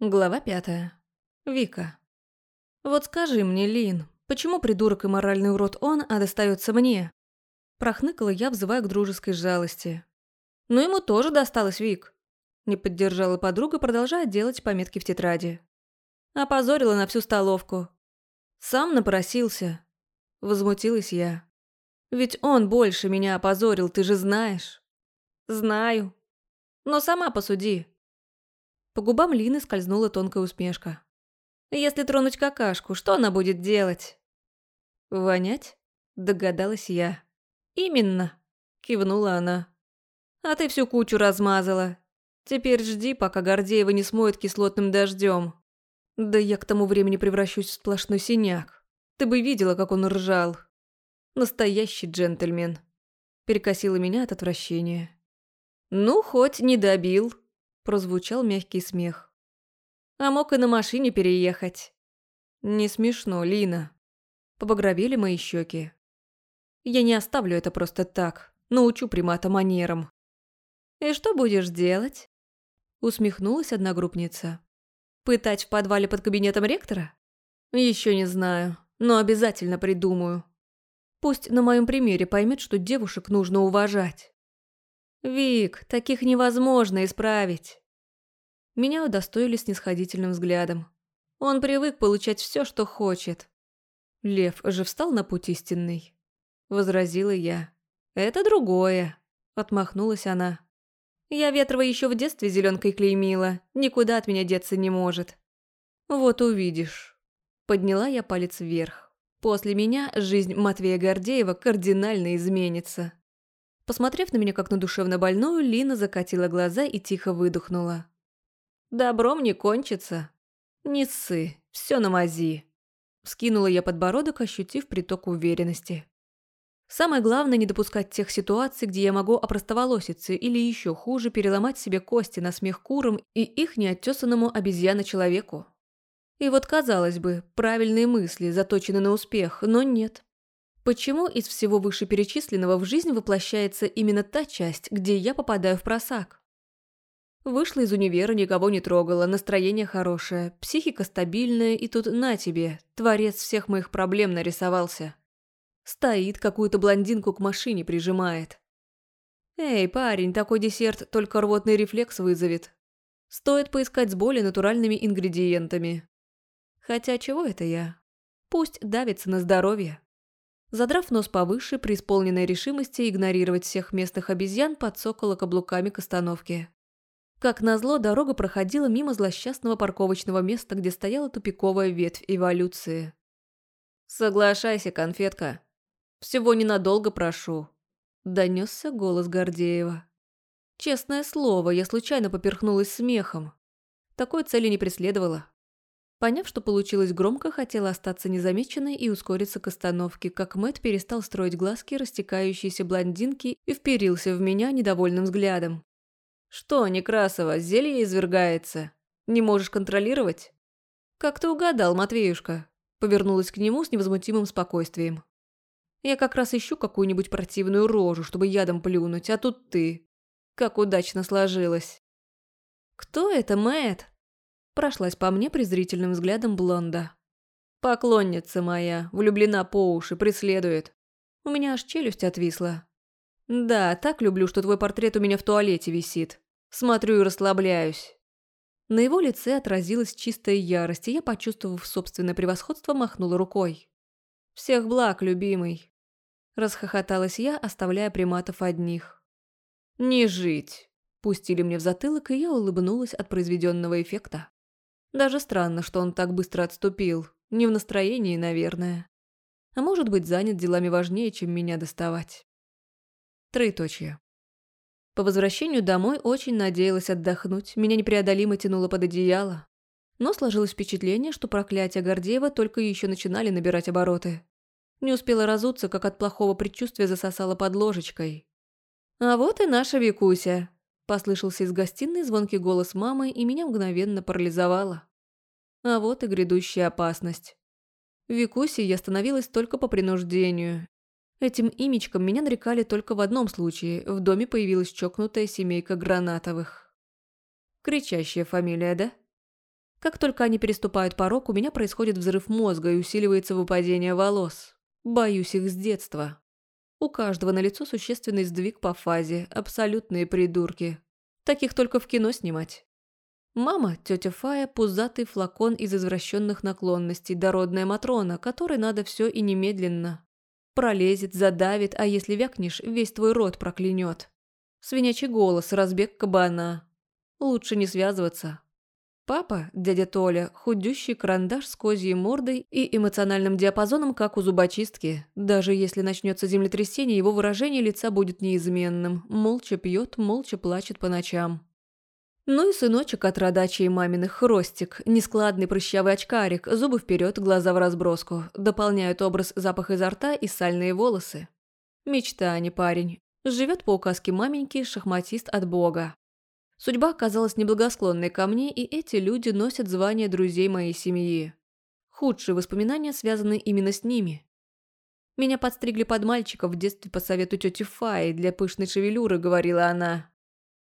Глава пятая. Вика. Вот скажи мне, Лин, почему придурок и моральный урод он, а достается мне? Прохныкала я, взывая к дружеской жалости. Ну ему тоже досталось, Вик. Не поддержала подруга, продолжая делать пометки в тетради. Опозорила на всю столовку. Сам напросился. Возмутилась я. Ведь он больше меня опозорил, ты же знаешь. Знаю. Но сама посуди. По губам Лины скользнула тонкая усмешка. «Если тронуть какашку, что она будет делать?» «Вонять?» – догадалась я. «Именно», – кивнула она. «А ты всю кучу размазала. Теперь жди, пока Гордеева не смоет кислотным дождем. Да я к тому времени превращусь в сплошной синяк. Ты бы видела, как он ржал. Настоящий джентльмен». Перекосила меня от отвращения. «Ну, хоть не добил», прозвучал мягкий смех. А мог и на машине переехать. Не смешно, Лина. Побагровели мои щеки. Я не оставлю это просто так. Научу примата манерам. И что будешь делать? Усмехнулась одногруппница. Пытать в подвале под кабинетом ректора? Еще не знаю, но обязательно придумаю. Пусть на моем примере поймет, что девушек нужно уважать. Вик, таких невозможно исправить. Меня удостоили снисходительным взглядом. Он привык получать все, что хочет. Лев же встал на путь истинный. Возразила я. Это другое. Отмахнулась она. Я Ветрова еще в детстве зеленкой клеймила. Никуда от меня деться не может. Вот увидишь. Подняла я палец вверх. После меня жизнь Матвея Гордеева кардинально изменится. Посмотрев на меня как на душевно больную, Лина закатила глаза и тихо выдохнула. Добром не кончится. Не ссы, все на мази. Скинула я подбородок, ощутив приток уверенности. Самое главное не допускать тех ситуаций, где я могу опростоволоситься или еще хуже переломать себе кости на смех курам и их неоттесанному обезьяно-человеку. И вот, казалось бы, правильные мысли заточены на успех, но нет. Почему из всего вышеперечисленного в жизнь воплощается именно та часть, где я попадаю в просак? Вышла из универа, никого не трогала, настроение хорошее, психика стабильная, и тут на тебе, творец всех моих проблем нарисовался. Стоит, какую-то блондинку к машине прижимает. Эй, парень, такой десерт только рвотный рефлекс вызовет. Стоит поискать с более натуральными ингредиентами. Хотя чего это я? Пусть давится на здоровье. Задрав нос повыше, при исполненной решимости игнорировать всех местных обезьян, подсокола каблуками к остановке. Как назло, дорога проходила мимо злосчастного парковочного места, где стояла тупиковая ветвь эволюции. «Соглашайся, конфетка. Всего ненадолго прошу», – донесся голос Гордеева. Честное слово, я случайно поперхнулась смехом. Такой цели не преследовала. Поняв, что получилось громко, хотела остаться незамеченной и ускориться к остановке, как Мэт перестал строить глазки растекающиеся блондинки и вперился в меня недовольным взглядом. «Что, Некрасова, зелье извергается? Не можешь контролировать?» «Как ты угадал, Матвеюшка?» Повернулась к нему с невозмутимым спокойствием. «Я как раз ищу какую-нибудь противную рожу, чтобы ядом плюнуть, а тут ты. Как удачно сложилось!» «Кто это, Мэт? Прошлась по мне презрительным взглядом блонда. «Поклонница моя, влюблена по уши, преследует. У меня аж челюсть отвисла. Да, так люблю, что твой портрет у меня в туалете висит. Смотрю и расслабляюсь. На его лице отразилась чистая ярость, и я, почувствовав собственное превосходство, махнула рукой. «Всех благ, любимый!» Расхохоталась я, оставляя приматов одних. «Не жить!» Пустили мне в затылок, и я улыбнулась от произведенного эффекта. Даже странно, что он так быстро отступил. Не в настроении, наверное. А может быть, занят делами важнее, чем меня доставать. Троеточие. По возвращению домой очень надеялась отдохнуть, меня непреодолимо тянуло под одеяло. Но сложилось впечатление, что проклятия Гордеева только еще начинали набирать обороты. Не успела разуться, как от плохого предчувствия засосала под ложечкой. «А вот и наша Викуся», – послышался из гостиной звонкий голос мамы, и меня мгновенно парализовало. А вот и грядущая опасность. Викуси я становилась только по принуждению, Этим имечком меня нарекали только в одном случае. В доме появилась чокнутая семейка Гранатовых. Кричащая фамилия, да? Как только они переступают порог, у меня происходит взрыв мозга и усиливается выпадение волос. Боюсь их с детства. У каждого на лицо существенный сдвиг по фазе, абсолютные придурки. Таких только в кино снимать. Мама, тетя Фая, пузатый флакон из извращенных наклонностей, дородная Матрона, которой надо все и немедленно. Пролезет, задавит, а если вякнешь, весь твой рот проклянет. Свинячий голос, разбег кабана. Лучше не связываться. Папа, дядя Толя, худющий карандаш с козьей мордой и эмоциональным диапазоном, как у зубочистки. Даже если начнется землетрясение, его выражение лица будет неизменным. Молча пьет, молча плачет по ночам. Ну и сыночек от родачей маминых хростик, нескладный прыщавый очкарик, зубы вперед, глаза в разброску, дополняют образ запах изо рта и сальные волосы. Мечта, а не парень. Живет по указке маменьки, шахматист от бога. Судьба оказалась неблагосклонной ко мне, и эти люди носят звание друзей моей семьи. Худшие воспоминания связаны именно с ними. Меня подстригли под мальчика в детстве по совету тети Фаи для пышной шевелюры, говорила она.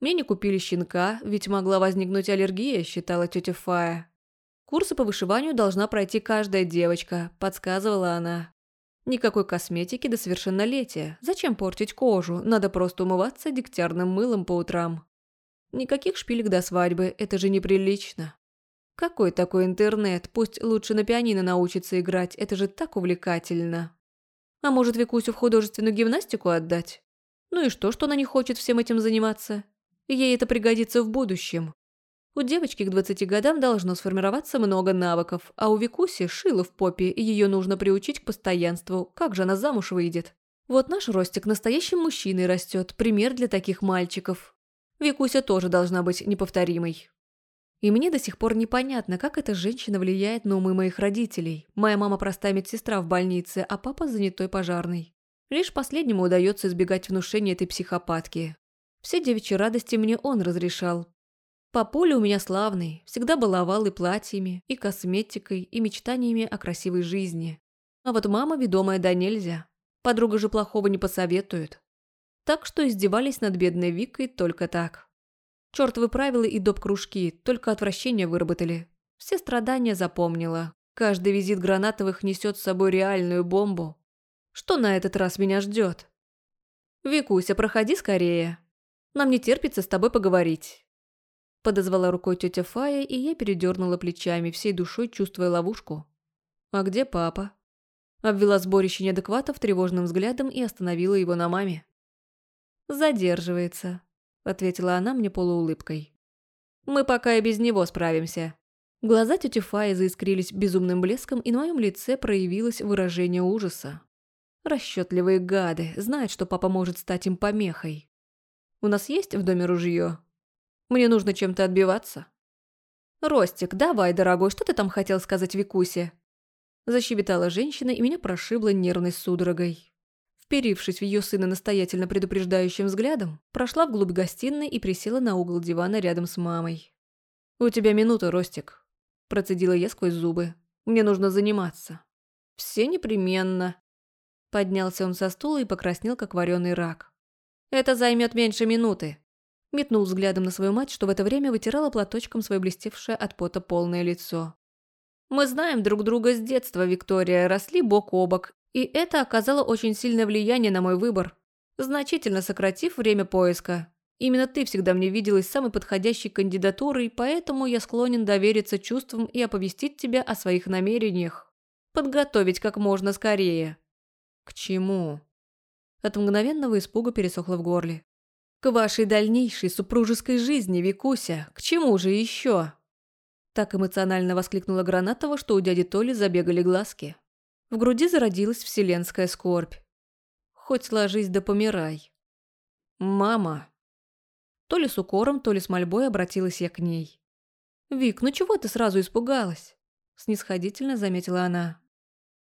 Мне не купили щенка, ведь могла возникнуть аллергия, считала тетя Фая. Курсы по вышиванию должна пройти каждая девочка, подсказывала она. Никакой косметики до совершеннолетия. Зачем портить кожу? Надо просто умываться дегтярным мылом по утрам. Никаких шпилек до свадьбы, это же неприлично. Какой такой интернет? Пусть лучше на пианино научится играть, это же так увлекательно. А может, Викусю в художественную гимнастику отдать? Ну и что, что она не хочет всем этим заниматься? Ей это пригодится в будущем. У девочки к 20 годам должно сформироваться много навыков, а у Викуси шило в попе, и ее нужно приучить к постоянству. Как же она замуж выйдет? Вот наш Ростик настоящим мужчиной растет, пример для таких мальчиков. Викуся тоже должна быть неповторимой. И мне до сих пор непонятно, как эта женщина влияет на умы моих родителей. Моя мама простая медсестра в больнице, а папа занятой пожарный. Лишь последнему удается избегать внушения этой психопатки. Все девичьи радости мне он разрешал. Папуля у меня славный, всегда баловал и платьями, и косметикой, и мечтаниями о красивой жизни. А вот мама ведомая да нельзя. Подруга же плохого не посоветует. Так что издевались над бедной Викой только так. Чёртовы правила и доп-кружки, только отвращение выработали. Все страдания запомнила. Каждый визит Гранатовых несет с собой реальную бомбу. Что на этот раз меня ждет? «Викуся, проходи скорее. Нам не терпится с тобой поговорить». Подозвала рукой тетя Фая, и я передернула плечами, всей душой чувствуя ловушку. «А где папа?» Обвела сборище неадекватов тревожным взглядом и остановила его на маме. «Задерживается», – ответила она мне полуулыбкой. «Мы пока и без него справимся». Глаза тети Фаи заискрились безумным блеском, и на моем лице проявилось выражение ужаса. Расчетливые гады, знают, что папа может стать им помехой. «У нас есть в доме ружье? Мне нужно чем-то отбиваться». «Ростик, давай, дорогой, что ты там хотел сказать Викусе?» Защебетала женщина, и меня прошибла нервной судорогой. Вперившись в ее сына настоятельно предупреждающим взглядом, прошла вглубь гостиной и присела на угол дивана рядом с мамой. «У тебя минута, Ростик», – процедила я сквозь зубы. «Мне нужно заниматься». «Все непременно». Поднялся он со стула и покраснел, как вареный рак. «Это займет меньше минуты». Метнул взглядом на свою мать, что в это время вытирала платочком свое блестевшее от пота полное лицо. «Мы знаем друг друга с детства, Виктория, росли бок о бок, и это оказало очень сильное влияние на мой выбор, значительно сократив время поиска. Именно ты всегда мне виделась самой подходящей кандидатурой, поэтому я склонен довериться чувствам и оповестить тебя о своих намерениях. Подготовить как можно скорее. К чему? От мгновенного испуга пересохло в горле. К вашей дальнейшей супружеской жизни, Викуся. К чему же еще? Так эмоционально воскликнула Гранатова, что у дяди Толи забегали глазки. В груди зародилась вселенская скорбь. Хоть ложись да помирай. «Мама!» То ли с укором, то ли с мольбой обратилась я к ней. «Вик, ну чего ты сразу испугалась?» Снисходительно заметила она.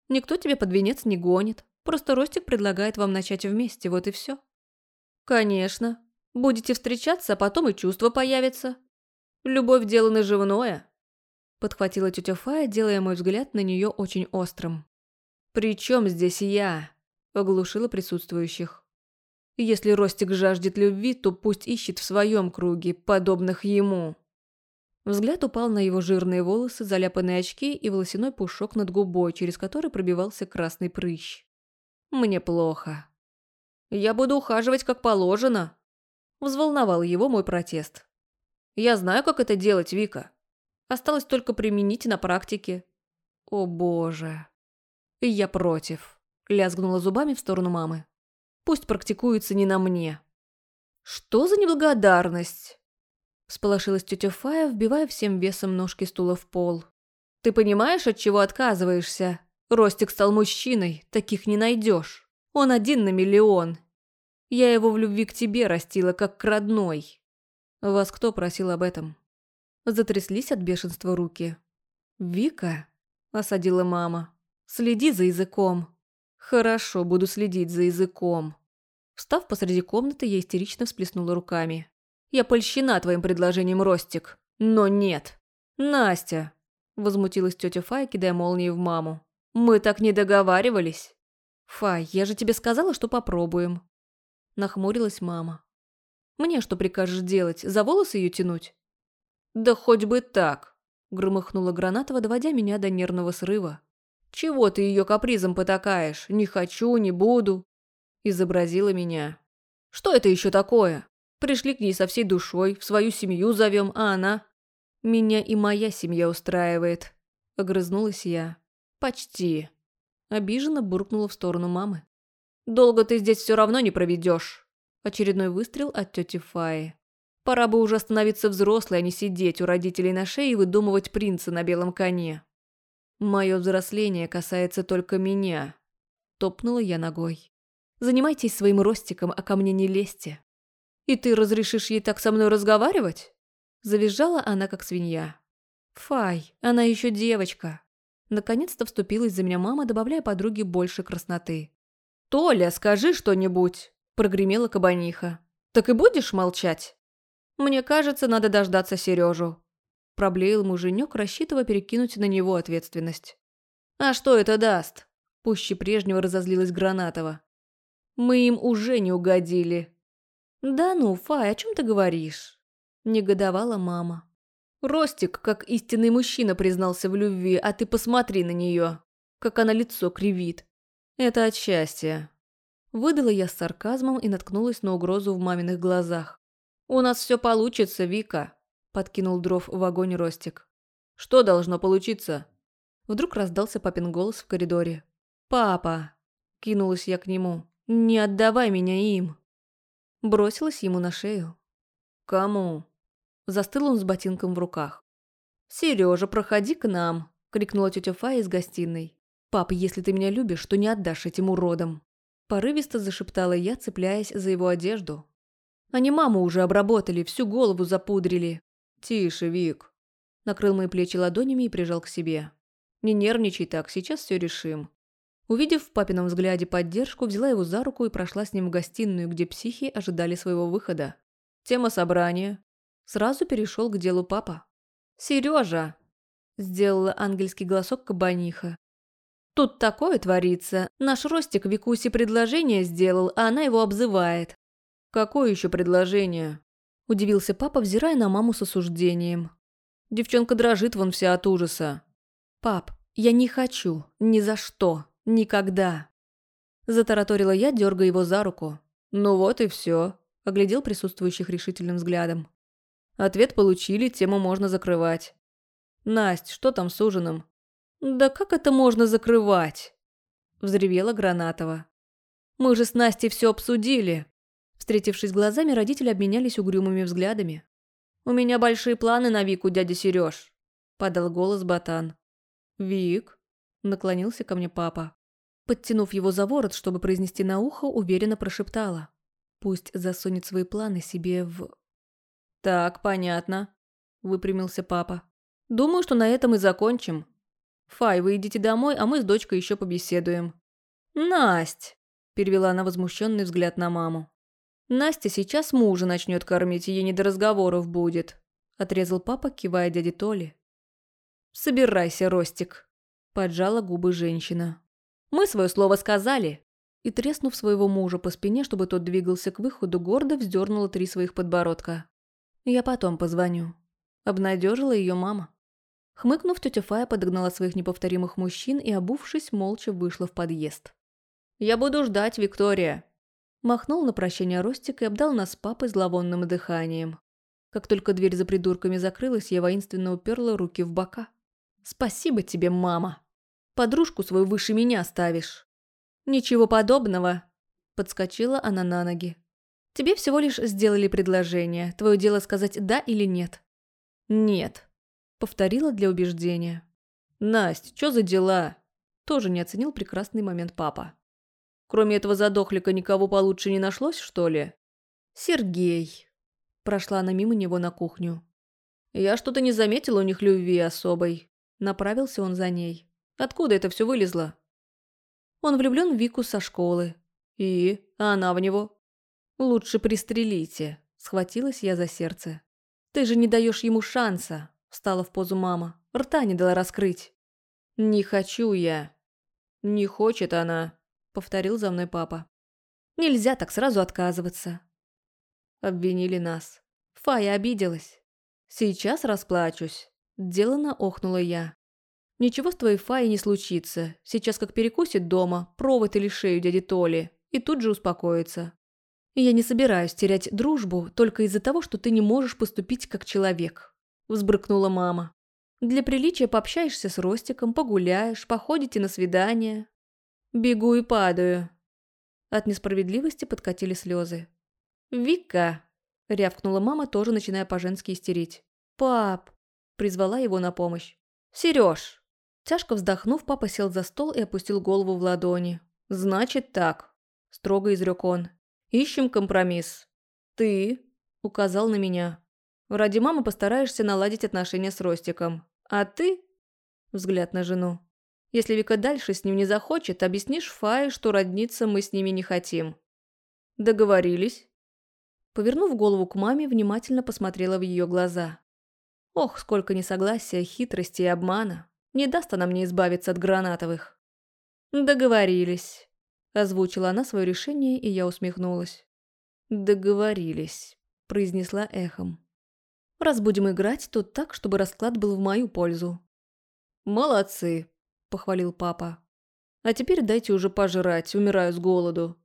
«Никто тебя под венец не гонит. Просто Ростик предлагает вам начать вместе, вот и все». «Конечно. Будете встречаться, а потом и чувства появятся. Любовь – дело наживное», – подхватила тетя Фая, делая мой взгляд на нее очень острым. «При чем здесь я?» – оглушила присутствующих. «Если Ростик жаждет любви, то пусть ищет в своем круге, подобных ему». Взгляд упал на его жирные волосы, заляпанные очки и волосяной пушок над губой, через который пробивался красный прыщ. «Мне плохо. Я буду ухаживать как положено», – взволновал его мой протест. «Я знаю, как это делать, Вика. Осталось только применить на практике». «О боже». «Я против», – лязгнула зубами в сторону мамы. «Пусть практикуется не на мне». «Что за неблагодарность?» Сполошилась тетя Фая, вбивая всем весом ножки стула в пол. «Ты понимаешь, от чего отказываешься? Ростик стал мужчиной, таких не найдешь. Он один на миллион. Я его в любви к тебе растила, как к родной. Вас кто просил об этом?» Затряслись от бешенства руки. «Вика?» – осадила мама. «Следи за языком». «Хорошо, буду следить за языком». Встав посреди комнаты, я истерично всплеснула руками. Я польщена твоим предложением, Ростик. Но нет. Настя, возмутилась тетя Фай, кидая молнии в маму. Мы так не договаривались. Фай, я же тебе сказала, что попробуем. Нахмурилась мама. Мне что прикажешь делать? За волосы ее тянуть? Да хоть бы так, громыхнула Гранатова, доводя меня до нервного срыва. «Чего ты ее капризом потакаешь? Не хочу, не буду!» Изобразила меня. «Что это еще такое? Пришли к ней со всей душой, в свою семью зовем, а она... Меня и моя семья устраивает. Огрызнулась я. Почти. Обиженно буркнула в сторону мамы. Долго ты здесь все равно не проведешь. Очередной выстрел от тети Фаи. Пора бы уже становиться взрослой, а не сидеть у родителей на шее и выдумывать принца на белом коне. Мое взросление касается только меня. Топнула я ногой. Занимайтесь своим ростиком, а ко мне не лезьте. «И ты разрешишь ей так со мной разговаривать?» Завизжала она, как свинья. «Фай, она еще девочка». Наконец-то вступилась за меня мама, добавляя подруге больше красноты. «Толя, скажи что-нибудь!» – прогремела кабаниха. «Так и будешь молчать?» «Мне кажется, надо дождаться Сережу», – проблеял муженек, рассчитывая перекинуть на него ответственность. «А что это даст?» – пуще прежнего разозлилась Гранатова. «Мы им уже не угодили», «Да ну, Фай, о чем ты говоришь?» – негодовала мама. «Ростик, как истинный мужчина, признался в любви, а ты посмотри на нее, как она лицо кривит. Это от счастья». Выдала я с сарказмом и наткнулась на угрозу в маминых глазах. «У нас все получится, Вика», – подкинул дров в огонь Ростик. «Что должно получиться?» Вдруг раздался папин голос в коридоре. «Папа!» – кинулась я к нему. «Не отдавай меня им!» Бросилась ему на шею. «Кому?» Застыл он с ботинком в руках. «Сережа, проходи к нам!» – крикнула тетя Фая из гостиной. «Пап, если ты меня любишь, то не отдашь этим уродам!» Порывисто зашептала я, цепляясь за его одежду. «Они маму уже обработали, всю голову запудрили!» «Тише, Вик!» Накрыл мои плечи ладонями и прижал к себе. «Не нервничай так, сейчас все решим. Увидев в папином взгляде поддержку, взяла его за руку и прошла с ним в гостиную, где психи ожидали своего выхода. Тема собрания. Сразу перешел к делу папа. «Сережа!» – сделала ангельский голосок кабаниха. «Тут такое творится. Наш Ростик Викусе предложение сделал, а она его обзывает». «Какое еще предложение?» – удивился папа, взирая на маму с осуждением. «Девчонка дрожит вон вся от ужаса». «Пап, я не хочу. Ни за что. Никогда. Затараторила я, дергая его за руку. Ну вот и все. Оглядел присутствующих решительным взглядом. Ответ получили, тему можно закрывать. «Насть, что там с ужином?» «Да как это можно закрывать?» Взревела Гранатова. «Мы же с Настей все обсудили». Встретившись глазами, родители обменялись угрюмыми взглядами. «У меня большие планы на Вику, дядя Сереж», – подал голос Батан. «Вик?» Наклонился ко мне папа. Подтянув его за ворот, чтобы произнести на ухо, уверенно прошептала. Пусть засунет свои планы себе в... «Так, понятно», – выпрямился папа. «Думаю, что на этом и закончим. Фай, вы идите домой, а мы с дочкой еще побеседуем». «Насть!» – перевела она возмущенный взгляд на маму. «Настя сейчас мужа начнет кормить, ей не до разговоров будет», – отрезал папа, кивая дяде Толе. «Собирайся, Ростик», Поджала губы женщина. «Мы свое слово сказали!» И, треснув своего мужа по спине, чтобы тот двигался к выходу, гордо вздернула три своих подбородка. «Я потом позвоню». Обнадежила ее мама. Хмыкнув, тетя Фая подогнала своих неповторимых мужчин и, обувшись, молча вышла в подъезд. «Я буду ждать, Виктория!» Махнул на прощание Ростик и обдал нас папой зловонным дыханием. Как только дверь за придурками закрылась, я воинственно уперла руки в бока. «Спасибо тебе, мама! Подружку свою выше меня ставишь!» «Ничего подобного!» Подскочила она на ноги. «Тебе всего лишь сделали предложение. Твое дело сказать «да» или «нет». «Нет», — повторила для убеждения. «Насть, что за дела?» Тоже не оценил прекрасный момент папа. «Кроме этого задохлика никого получше не нашлось, что ли?» «Сергей», Прошла она мимо него на кухню. «Я что-то не заметила у них любви особой». Направился он за ней. «Откуда это все вылезло?» Он влюблен в Вику со школы. «И? А она в него?» «Лучше пристрелите», — схватилась я за сердце. «Ты же не даешь ему шанса», — встала в позу мама. Рта не дала раскрыть. «Не хочу я». «Не хочет она», — повторил за мной папа. «Нельзя так сразу отказываться. Обвинили нас. Фая обиделась. Сейчас расплачусь. Делано охнула я. Ничего с твоей Фаей не случится. Сейчас как перекусит дома, провод или шею дяди Толи, и тут же успокоится. И я не собираюсь терять дружбу только из-за того, что ты не можешь поступить как человек. Взбрыкнула мама. Для приличия пообщаешься с Ростиком, погуляешь, походите на свидание. Бегу и падаю. От несправедливости подкатили слезы. «Вика!» – рявкнула мама, тоже начиная по-женски истерить. «Пап!» – призвала его на помощь. «Серёж!» Тяжко вздохнув, папа сел за стол и опустил голову в ладони. «Значит так», – строго изрек он. «Ищем компромисс. Ты», – указал на меня. «Ради мамы постараешься наладить отношения с Ростиком. А ты?» – взгляд на жену. «Если Вика дальше с ним не захочет, объяснишь Фае, что родниться мы с ними не хотим». «Договорились?» Повернув голову к маме, внимательно посмотрела в ее глаза. Ох, сколько несогласия, хитрости и обмана. Не даст она мне избавиться от гранатовых. «Договорились», – озвучила она свое решение, и я усмехнулась. «Договорились», – произнесла эхом. «Раз будем играть, то так, чтобы расклад был в мою пользу». «Молодцы», – похвалил папа. «А теперь дайте уже пожрать, умираю с голоду».